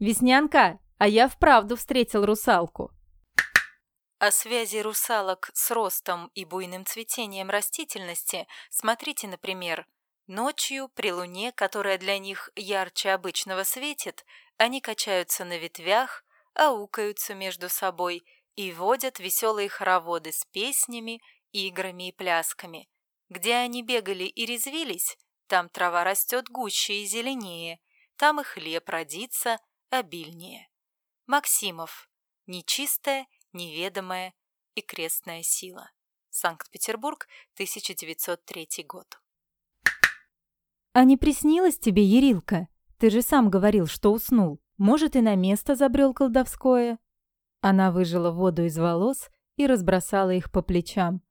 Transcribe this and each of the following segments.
«Веснянка, а я вправду встретил русалку». О связи русалок с ростом и буйным цветением растительности смотрите, например, «Ночью при луне, которая для них ярче обычного светит, они качаются на ветвях, аукаются между собой и водят веселые хороводы с песнями, играми и плясками. Где они бегали и резвились, там трава растет гуще и зеленее, там и хлеб родится, обильнее. Максимов. Нечистая, неведомая и крестная сила. Санкт-Петербург, 1903 год. А не приснилось тебе Ерилка? Ты же сам говорил, что уснул. Может, и на место забрел колдовское? Она выжила воду из волос и разбросала их по плечам.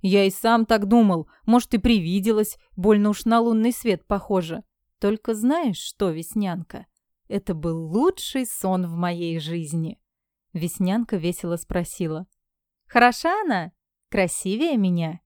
Я и сам так думал. Может, и привиделась. Больно уж на лунный свет похоже. Только знаешь что, Веснянка? Это был лучший сон в моей жизни. Веснянка весело спросила. «Хороша она? Красивее меня?»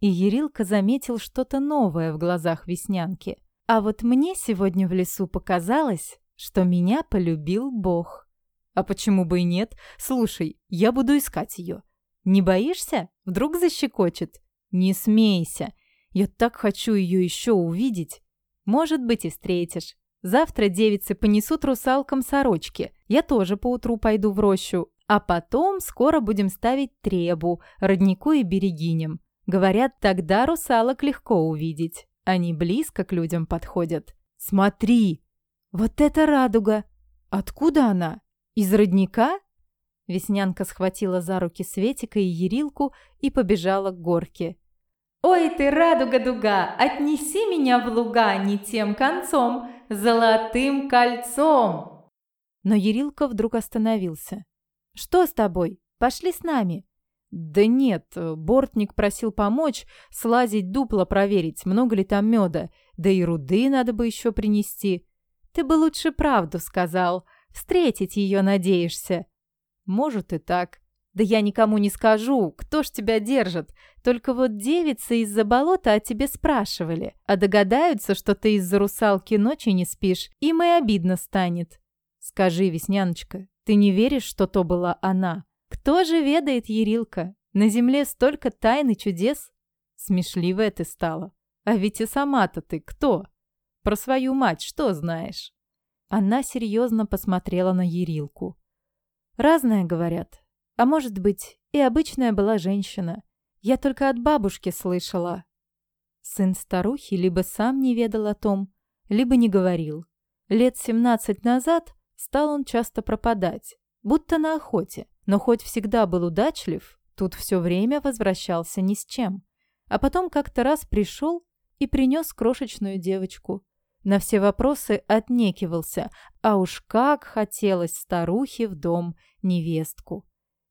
И Ерилка заметил что-то новое в глазах Веснянки. «А вот мне сегодня в лесу показалось, что меня полюбил Бог». «А почему бы и нет? Слушай, я буду искать ее. Не боишься? Вдруг защекочет?» «Не смейся. Я так хочу ее еще увидеть. Может быть, и встретишь. Завтра девицы понесут русалкам сорочки. Я тоже поутру пойду в рощу. А потом скоро будем ставить требу, роднику и берегиням. Говорят, тогда русалок легко увидеть. Они близко к людям подходят. Смотри! Вот это радуга! Откуда она? Из родника? Веснянка схватила за руки Светика и Ерилку и побежала к горке. «Ой ты, радуга-дуга, отнеси меня в луга не тем концом, золотым кольцом!» Но Ерилка вдруг остановился. «Что с тобой? Пошли с нами!» «Да нет, бортник просил помочь, слазить дупло проверить, много ли там меда, да и руды надо бы еще принести. Ты бы лучше правду сказал, встретить ее надеешься». «Может и так», «Да я никому не скажу, кто ж тебя держит? Только вот девицы из-за болота о тебе спрашивали, а догадаются, что ты из-за русалки ночи не спишь, им и обидно станет». «Скажи, Весняночка, ты не веришь, что то была она? Кто же ведает Ерилка? На земле столько тайн и чудес!» Смешливая ты стала. «А ведь и сама-то ты кто? Про свою мать что знаешь?» Она серьезно посмотрела на Ерилку. «Разное, — говорят, а может быть, и обычная была женщина. Я только от бабушки слышала. Сын старухи либо сам не ведал о том, либо не говорил. Лет 17 назад стал он часто пропадать, будто на охоте, но хоть всегда был удачлив, тут все время возвращался ни с чем. А потом как-то раз пришел и принес крошечную девочку. На все вопросы отнекивался, а уж как хотелось старухе в дом невестку.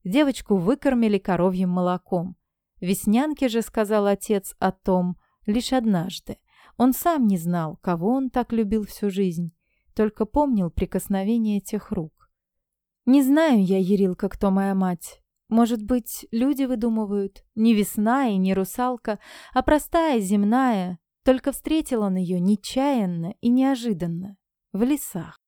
Девочку выкормили коровьим молоком. Веснянке же сказал отец о том лишь однажды. Он сам не знал, кого он так любил всю жизнь, только помнил прикосновение тех рук. «Не знаю я, Ерилка, кто моя мать. Может быть, люди выдумывают. Не весна и не русалка, а простая, земная. Только встретил он ее нечаянно и неожиданно, в лесах.